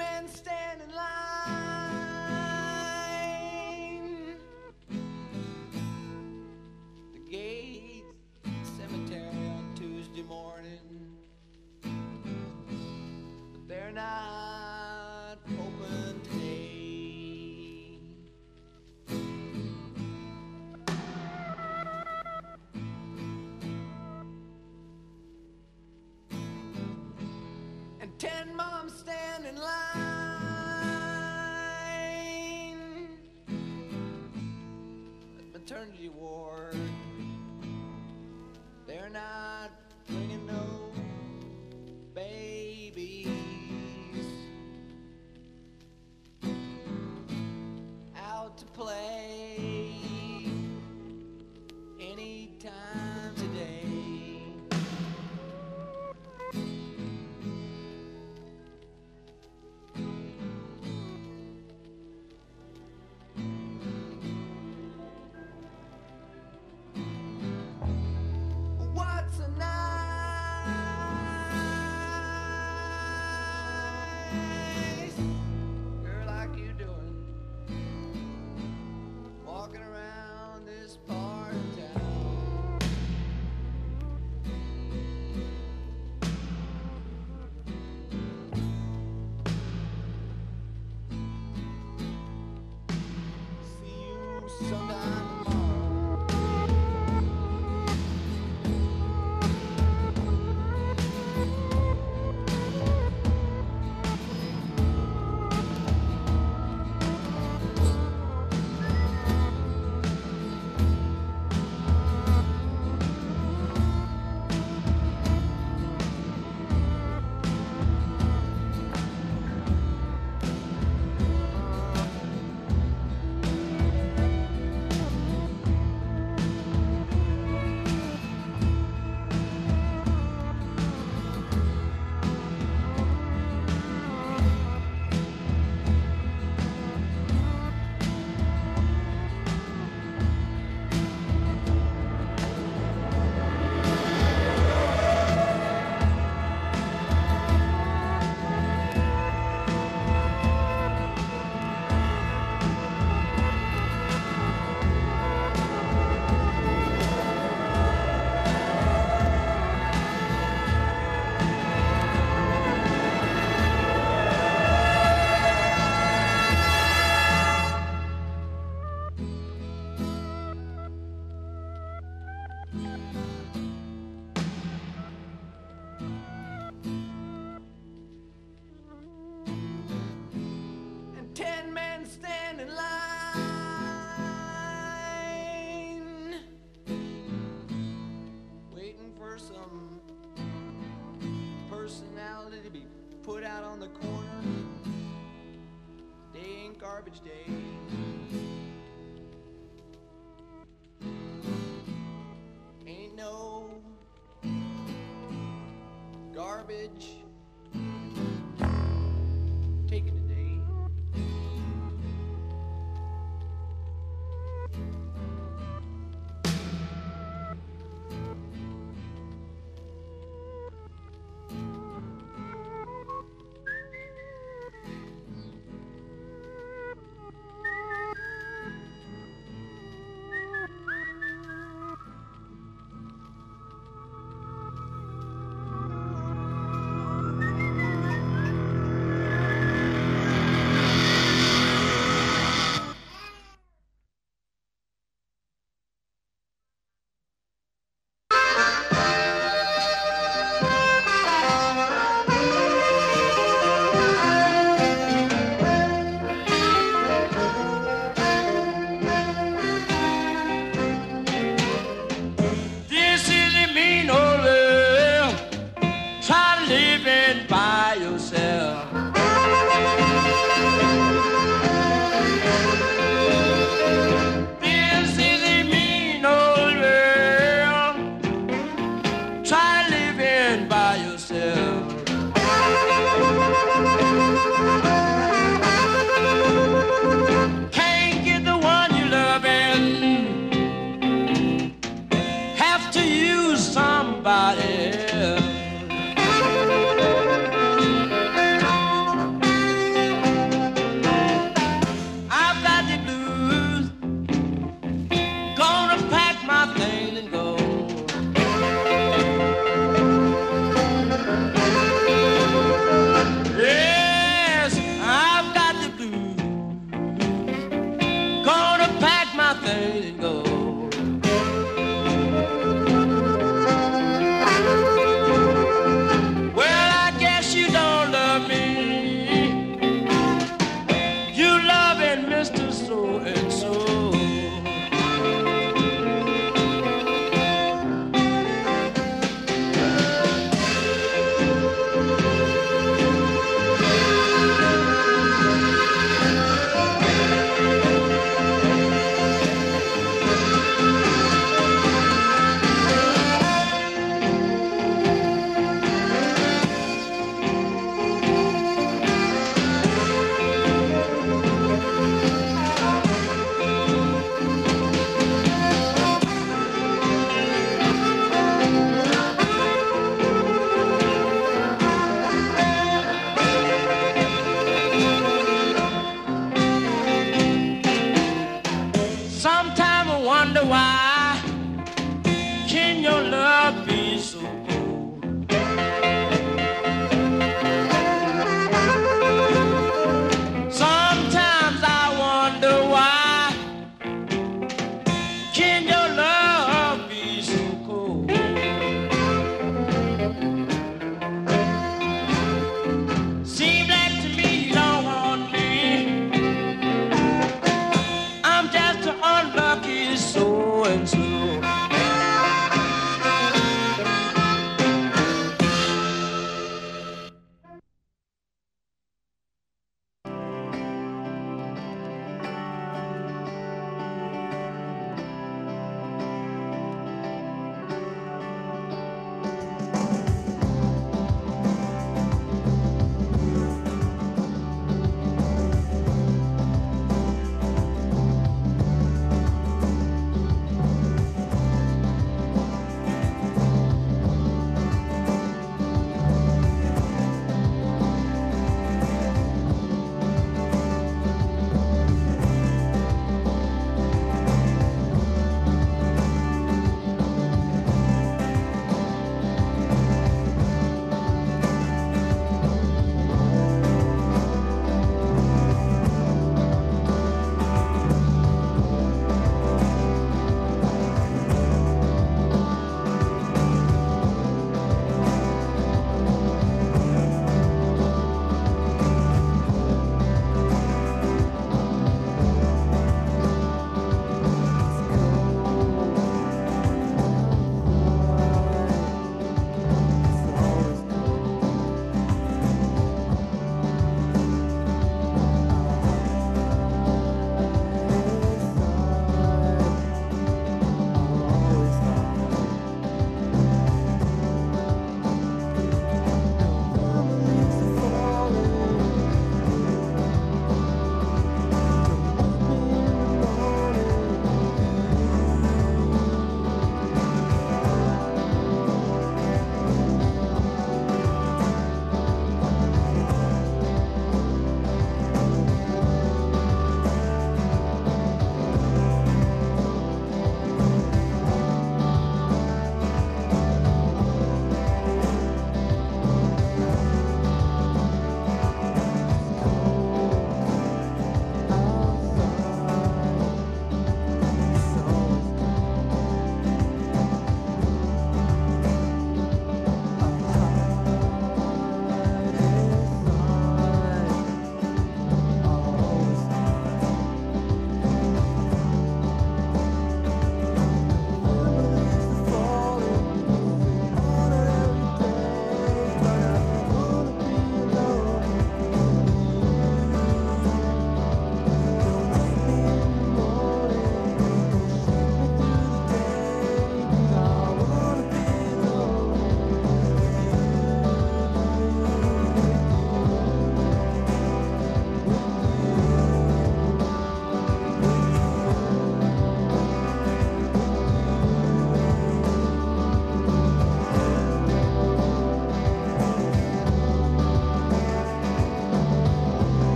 men stand in At maternity ward, garbage day.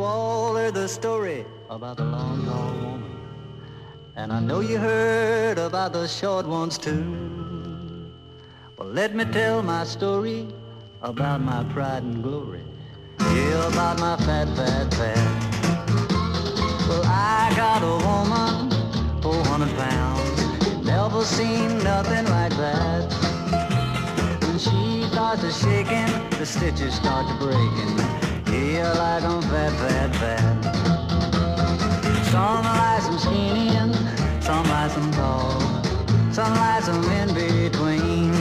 Now all heard the story about the long tall woman. And I know you heard about the short ones too. Well, let me tell my story about my pride and glory. Yeah, about my fat, fat, fat. Well, I got a woman, 400 pounds. Never seen nothing like that. When she starts to shaking, the stitches start to breaking. Yeah, like I'm fat, fat, fat. Some like some skinny and some like some tall. Some like some in between.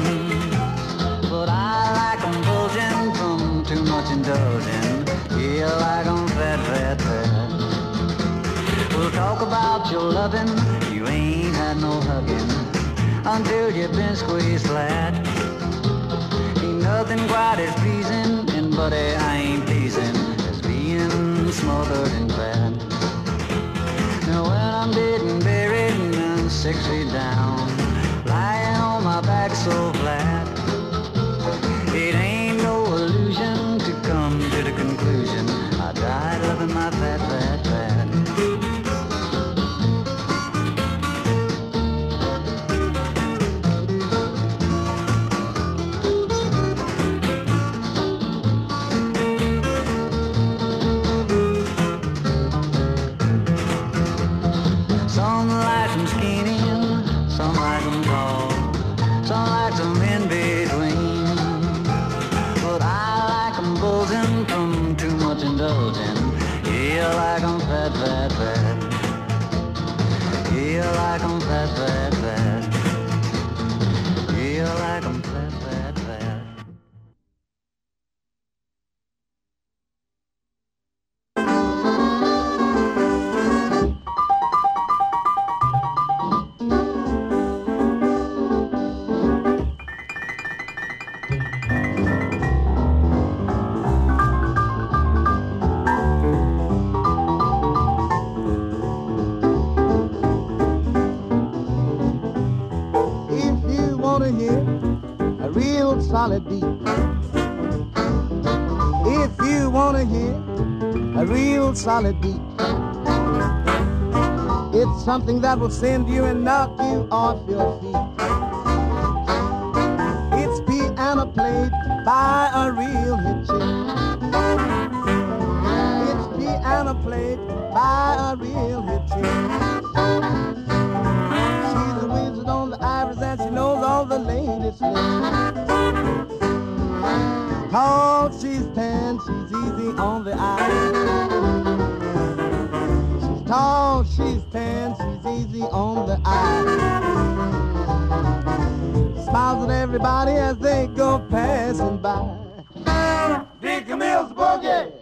But I like 'em bulging from too much indulging. Yeah, like 'em fat, fat, fat. We'll talk about your loving. You ain't had no hugging until you've been squeezed flat. Ain't nothing quite as pleasing, and buddy, I ain't pleasing as being smothered in fat. Now when I'm dead and buried and six feet down, lying on my back so flat, it ain't no illusion to come to the conclusion I died loving my fat, solid beat. It's something that will send you and knock you off your feet. It's piano played by a real hit chick. It's piano played by a real hit chick. She's a wizard on the ivories and she knows all the latest licks. Tall, she's tan, she's easy on the eye. Tall, she's tan, she's easy on the eye. Smiles at everybody as they go passing by. Dickie Mills Boogie!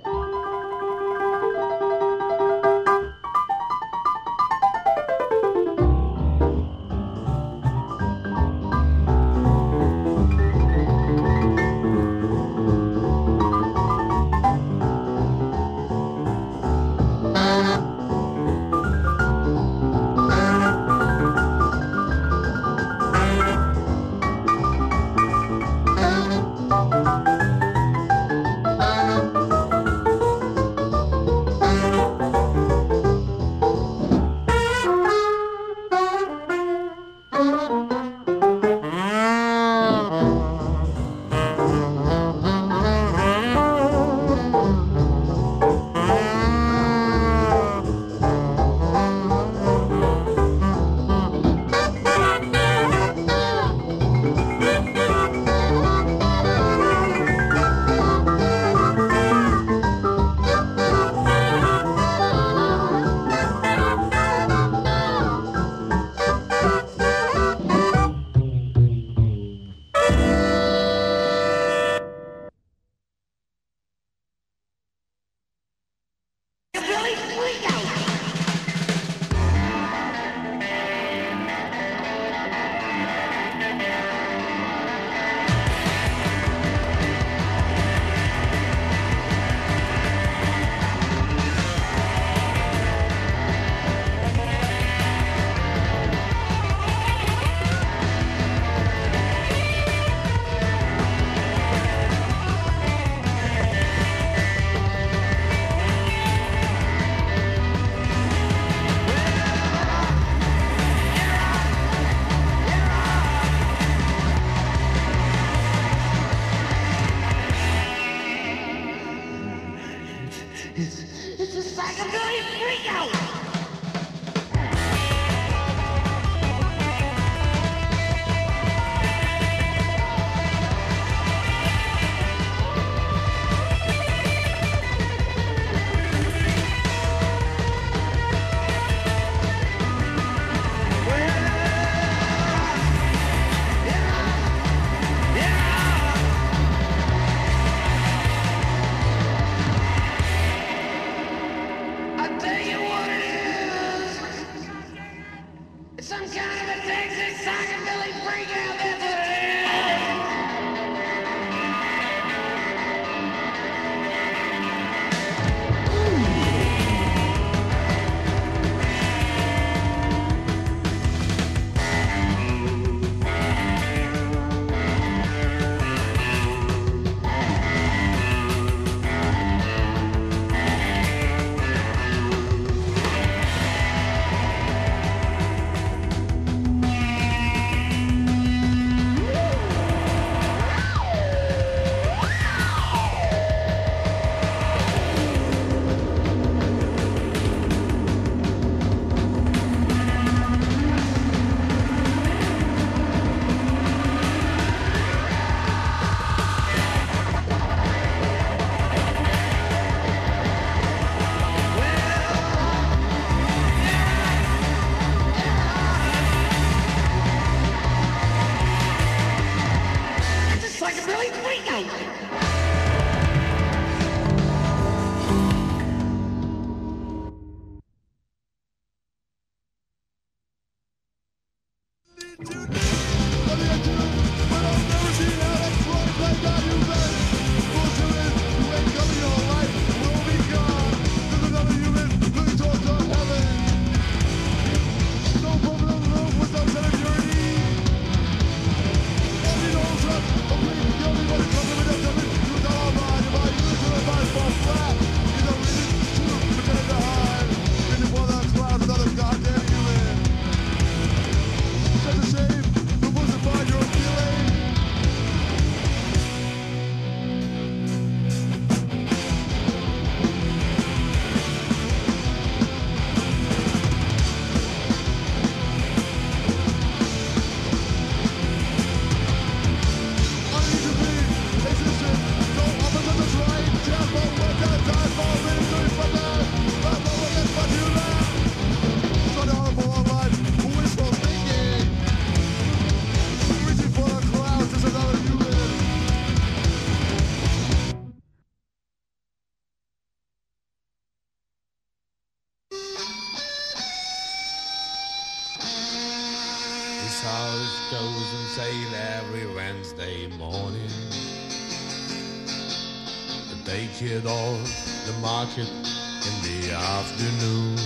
all the market in the afternoon.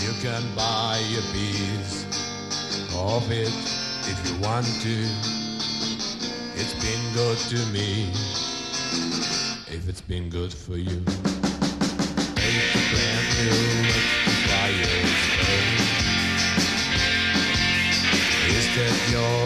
You can buy a piece of it if you want to. It's been good to me if it's been good for you. Take brand new fire. Is that your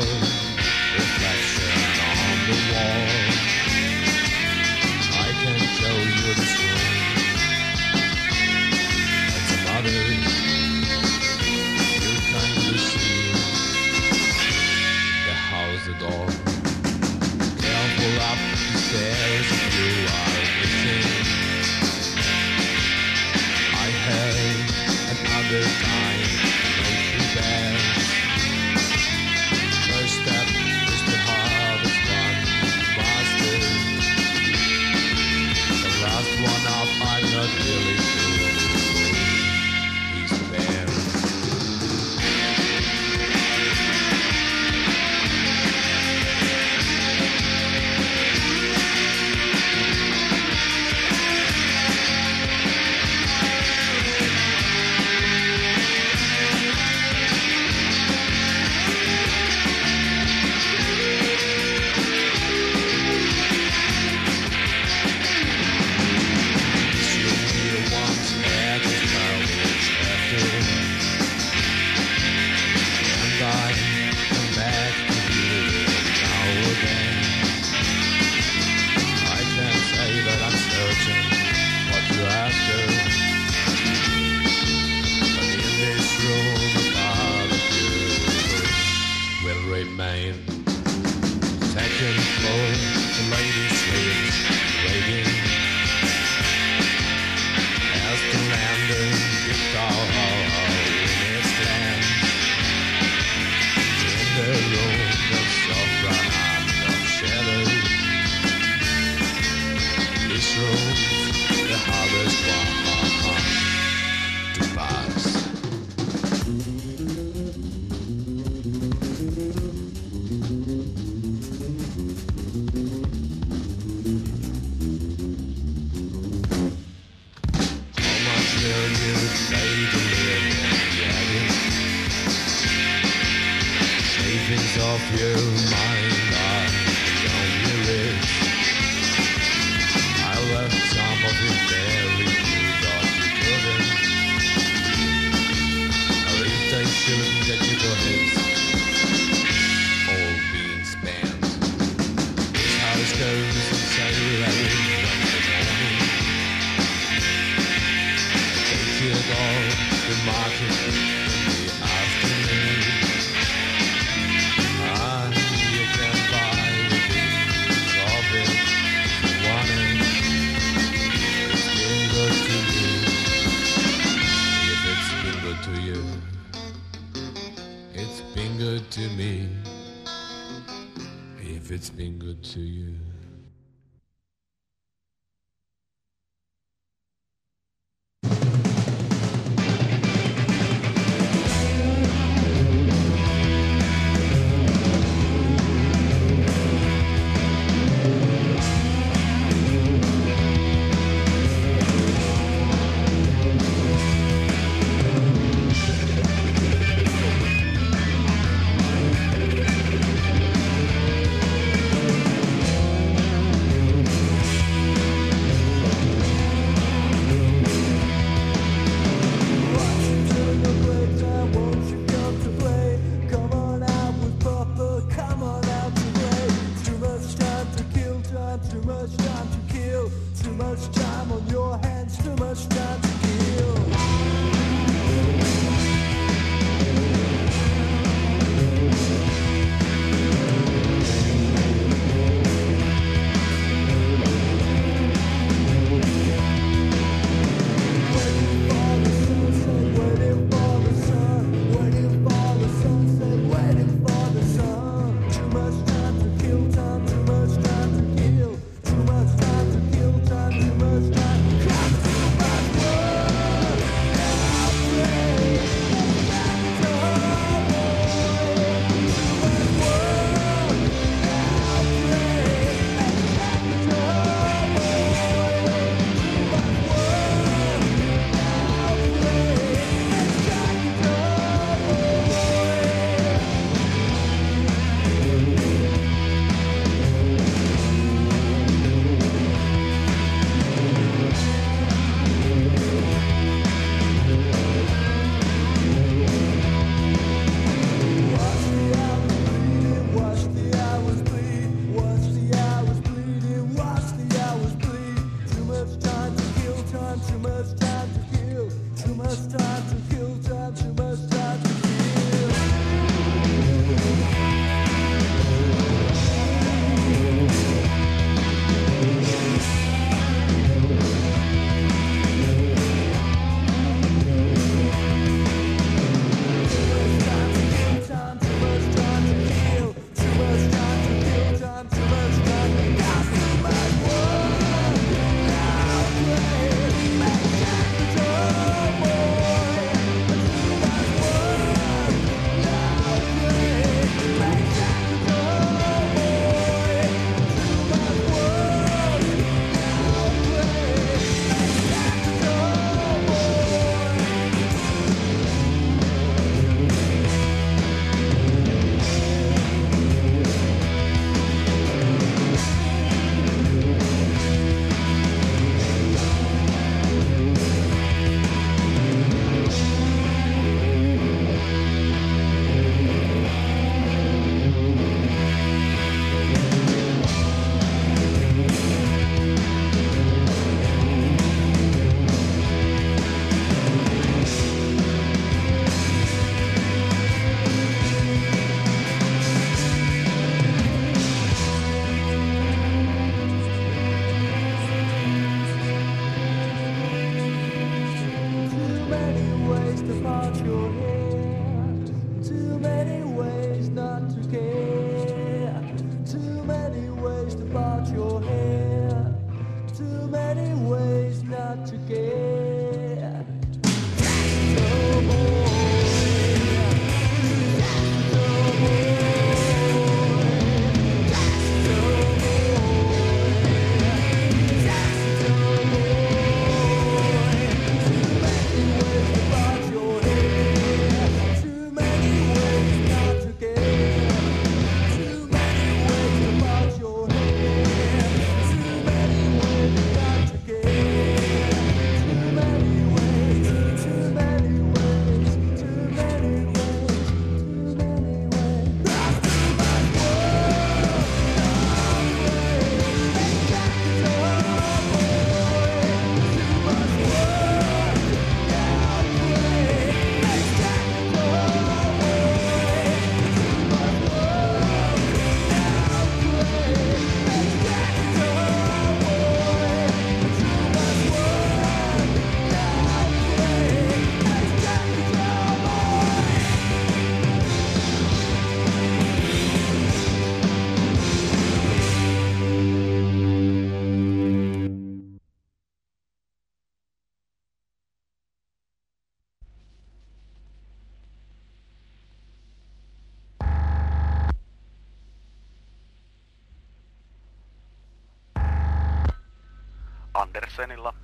Senilla.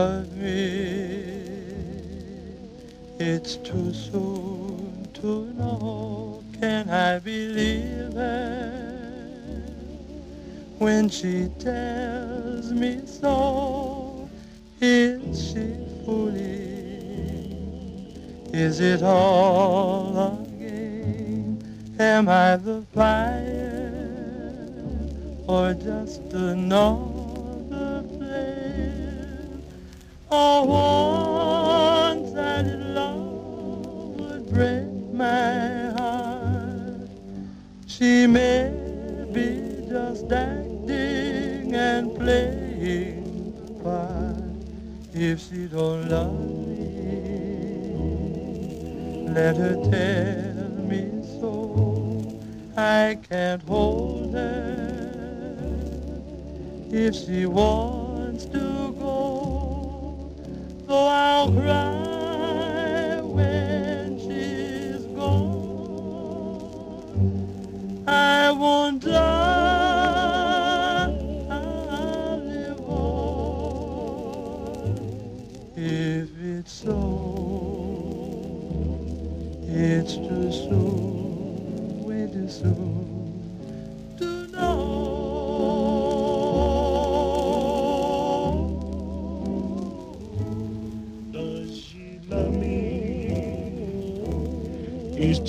Love me? It's too soon to know. Can I believe her when she tells me so? Is she fooling? Is it all a game? Am I the fire or just another flame? Love would break my heart. She may be just acting and playing the part. If she don't love me, let her tell me so. I can't hold her if she wants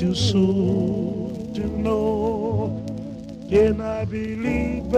too soon to know. Can I believe